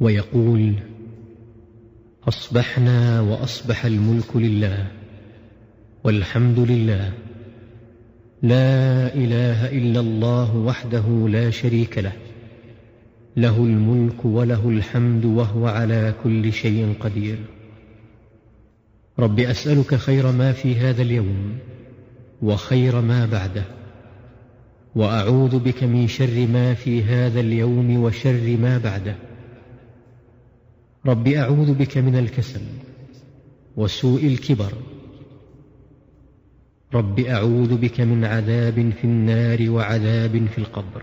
ويقول أصبحنا وأصبح الملك لله والحمد لله. لا إله إلا الله وحده لا شريك له. له الملك وله الحمد وهو على كل شيء قدير. رب أسألك خير ما في هذا اليوم وخير ما بعده. وأعوذ بك من شر ما في هذا اليوم وشر ما بعده. رب أعوذ بك من الكسل وسوء الكبر. رب أعوذ بك من عذاب في النار وعذاب في القبر.